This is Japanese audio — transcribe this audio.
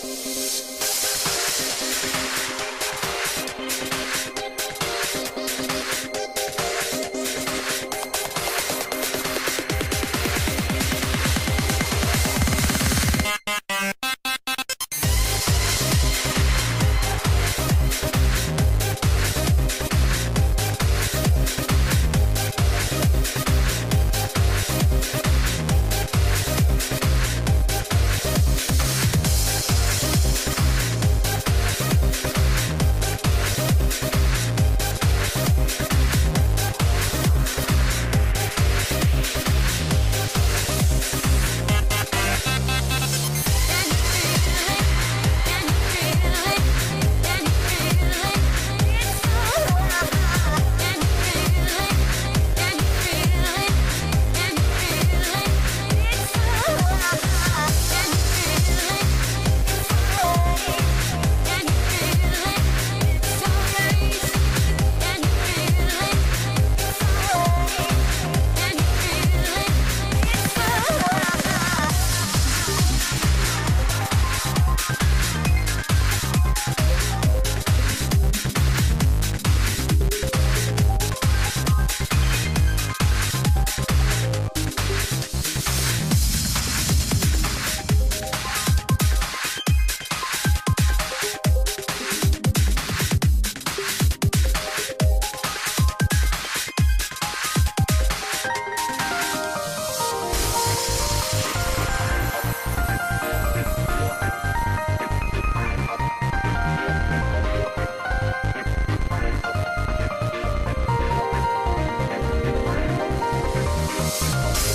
すみません。